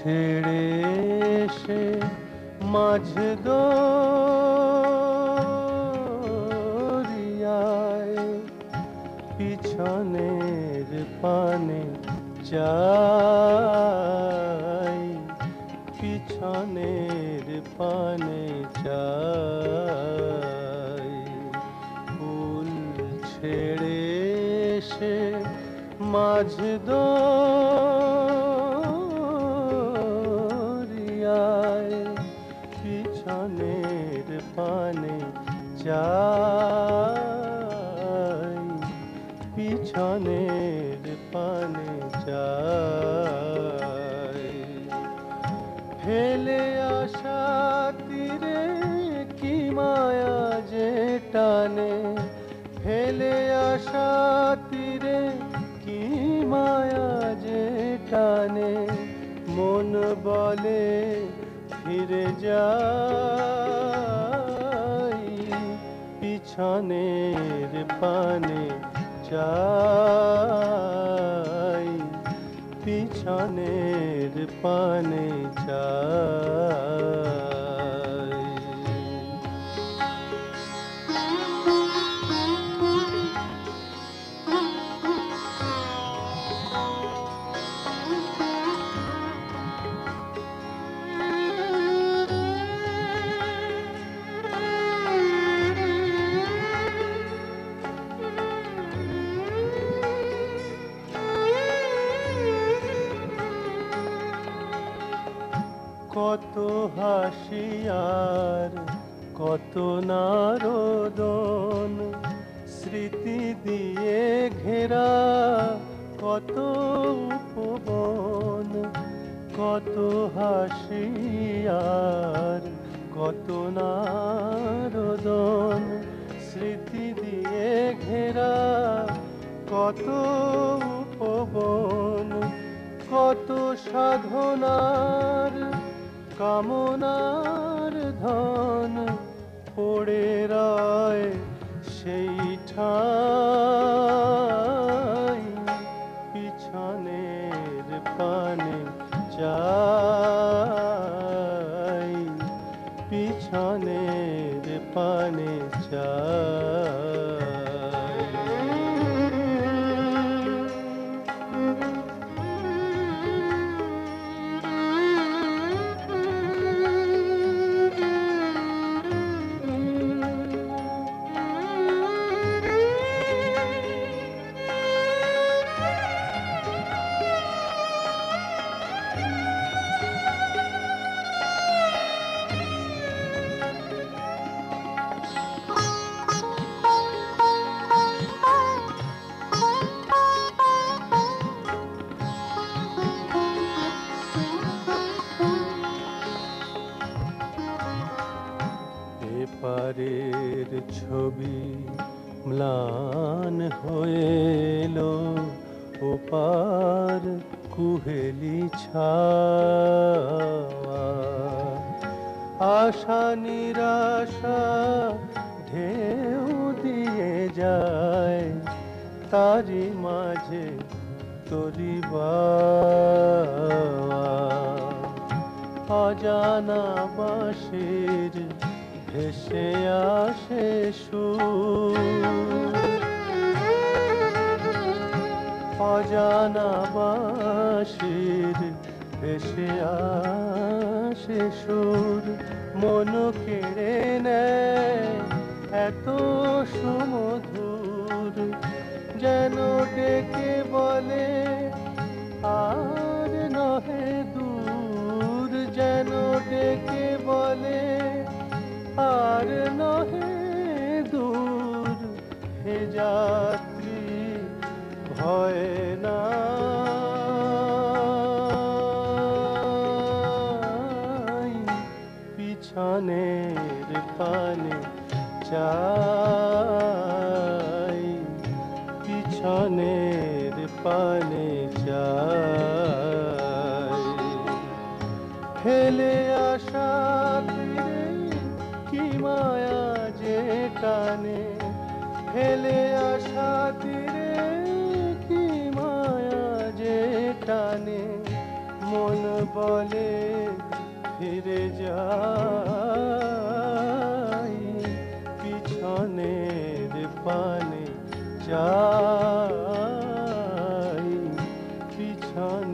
ছেড়ে এসে মাঝ দরিয়ায় পিছনের পানে চাই পিছনের পানে চাই ফুল ছেড়ে এসে মাঝ দরিয়ায় চাই, পিছনের পানে চাই। ফেলে আসা তীরে কি মায়া যে টানে? ফেলে আসা তীরে কি মায়া যে টানে? মন বলে ফিরে যাই পিছনের পানে চাই পিছনের পানে চাই কত হাসিয়ার, কত নারদন স্মৃতি দিয়ে ঘেরা, কত উপবন, কত হাসিয়ার, কত নারদন স্মৃতি দিয়ে ঘেরা, কত উপবন, কত সাধনার কামনার ধন পড়ে রায় সেই ঠাই ম্লান হয়ে এলো, ওপার কুহেলি ছাওয়া। আশা নিরাশা ঢেউ দিয়ে যায় তারি মাঝে তরি অজানা বাঁশির ভেসে আসে অজানা বাঁশির ভেসে আসে সুর। মন কেড়ে নেয় এত সুমধুর। যেন ডেকে বলে আর যাত্রী ভয় না। পিছনের পানে চাই পিছনের পানে চাই ফেলে আসা কি মায়া যে টানে? খেলে আসা তীরে কি মায়া যে টানে। মন বলে ফিরে যাই, পিছনের পানে যাই, পিছনে